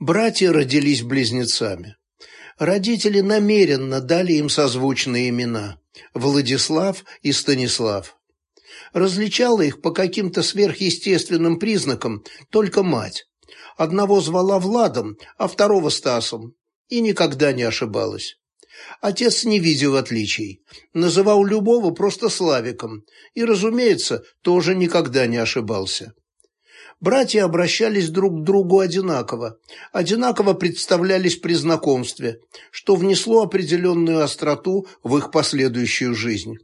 Братья родились близнецами. Родители намеренно дали им созвучные имена – Владислав и Станислав. Различала их по каким-то сверхъестественным признакам только мать. Одного звала Владом, а второго Стасом, и никогда не ошибалась. Отец не видел отличий, называл любого просто Славиком и, разумеется, тоже никогда не ошибался. Братья обращались друг к другу одинаково, одинаково представлялись при знакомстве, что внесло определенную остроту в их последующую жизнь.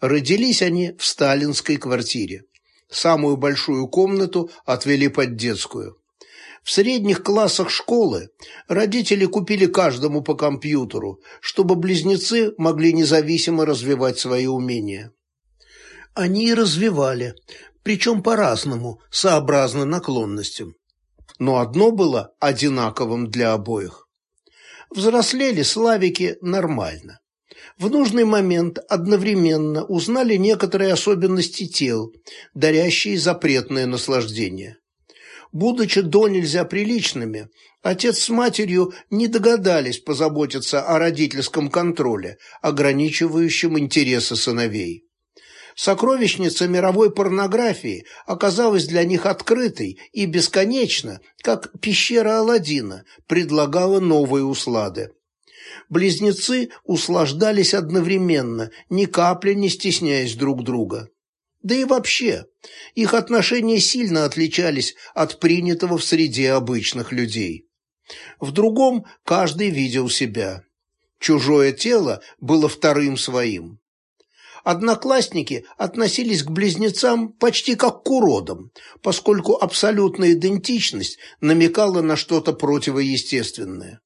Родились они в сталинской квартире. Самую большую комнату отвели под детскую. В средних классах школы родители купили каждому по компьютеру, чтобы близнецы могли независимо развивать свои умения. Они и развивали, причем по-разному, сообразно наклонностям. Но одно было одинаковым для обоих. Взрослели славики нормально. В нужный момент одновременно узнали некоторые особенности тел, дарящие запретное наслаждение. Будучи до нельзя приличными, отец с матерью не догадались позаботиться о родительском контроле, ограничивающем интересы сыновей. Сокровищница мировой порнографии оказалась для них открытой и бесконечно, как пещера Аладдина, предлагала новые услады. Близнецы услаждались одновременно, ни капли не стесняясь друг друга. Да и вообще, их отношения сильно отличались от принятого в среде обычных людей. В другом каждый видел себя. Чужое тело было вторым своим. Одноклассники относились к близнецам почти как к уродам, поскольку абсолютная идентичность намекала на что-то противоестественное.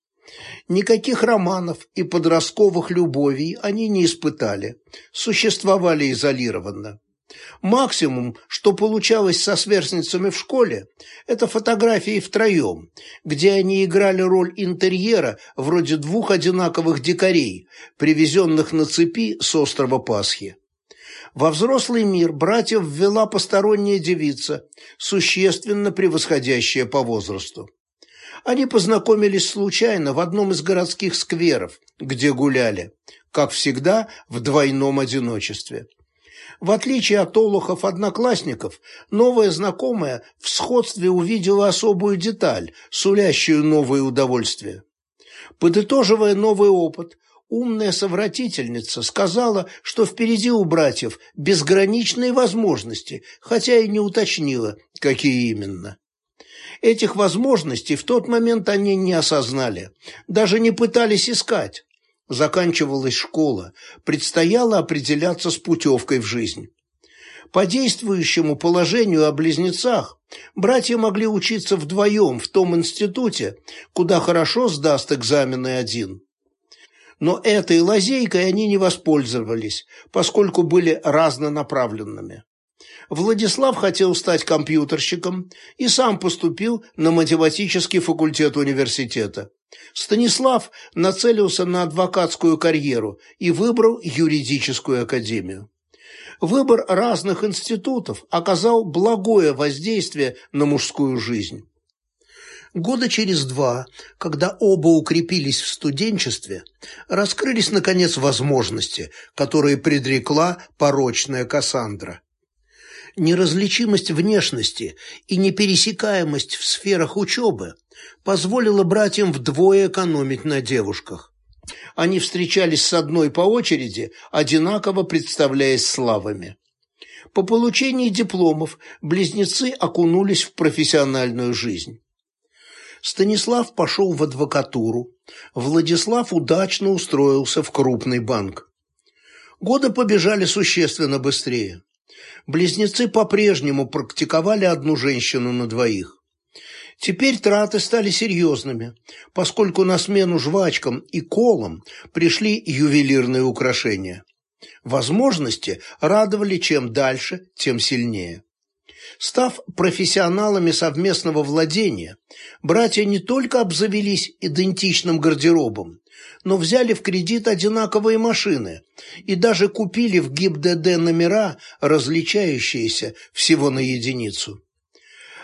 Никаких романов и подростковых любовей они не испытали, существовали изолированно. Максимум, что получалось со сверстницами в школе, это фотографии втроем, где они играли роль интерьера вроде двух одинаковых дикарей, привезенных на цепи с острова Пасхи. Во взрослый мир братьев ввела посторонняя девица, существенно превосходящая по возрасту. Они познакомились случайно в одном из городских скверов, где гуляли, как всегда, в двойном одиночестве. В отличие от олухов-одноклассников, новая знакомая в сходстве увидела особую деталь, сулящую новое удовольствие. Подытоживая новый опыт, умная совратительница сказала, что впереди у братьев безграничные возможности, хотя и не уточнила, какие именно. Этих возможностей в тот момент они не осознали, даже не пытались искать. Заканчивалась школа, предстояло определяться с путевкой в жизнь. По действующему положению о близнецах братья могли учиться вдвоем в том институте, куда хорошо сдаст экзамены один. Но этой лазейкой они не воспользовались, поскольку были разнонаправленными. Владислав хотел стать компьютерщиком и сам поступил на математический факультет университета. Станислав нацелился на адвокатскую карьеру и выбрал юридическую академию. Выбор разных институтов оказал благое воздействие на мужскую жизнь. Года через два, когда оба укрепились в студенчестве, раскрылись, наконец, возможности, которые предрекла порочная Кассандра неразличимость внешности и непересекаемость в сферах учебы позволила братьям вдвое экономить на девушках. Они встречались с одной по очереди, одинаково представляясь славами. По получении дипломов близнецы окунулись в профессиональную жизнь. Станислав пошел в адвокатуру, Владислав удачно устроился в крупный банк. Годы побежали существенно быстрее близнецы по-прежнему практиковали одну женщину на двоих. Теперь траты стали серьезными, поскольку на смену жвачкам и колам пришли ювелирные украшения. Возможности радовали чем дальше, тем сильнее. Став профессионалами совместного владения, братья не только обзавелись идентичным гардеробом, но взяли в кредит одинаковые машины и даже купили в ГИБДД номера, различающиеся всего на единицу.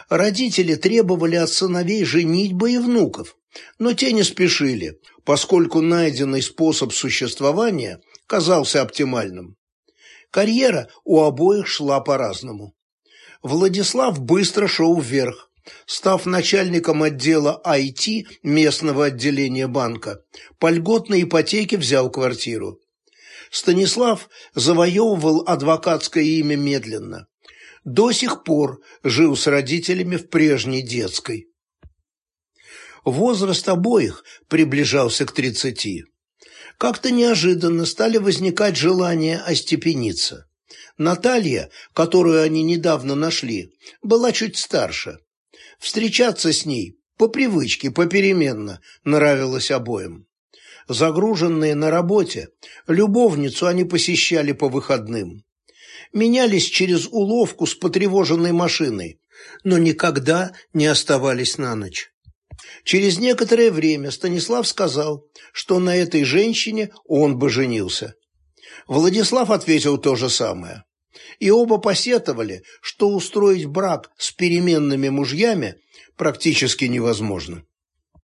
Родители требовали от сыновей женитьбы и внуков, но те не спешили, поскольку найденный способ существования казался оптимальным. Карьера у обоих шла по-разному. Владислав быстро шел вверх, став начальником отдела IT местного отделения банка. По льготной ипотеке взял квартиру. Станислав завоевывал адвокатское имя медленно. До сих пор жил с родителями в прежней детской. Возраст обоих приближался к тридцати. Как-то неожиданно стали возникать желания остепениться. Наталья, которую они недавно нашли, была чуть старше. Встречаться с ней по привычке, попеременно, нравилось обоим. Загруженные на работе, любовницу они посещали по выходным. Менялись через уловку с потревоженной машиной, но никогда не оставались на ночь. Через некоторое время Станислав сказал, что на этой женщине он бы женился. Владислав ответил то же самое. И оба посетовали, что устроить брак с переменными мужьями практически невозможно.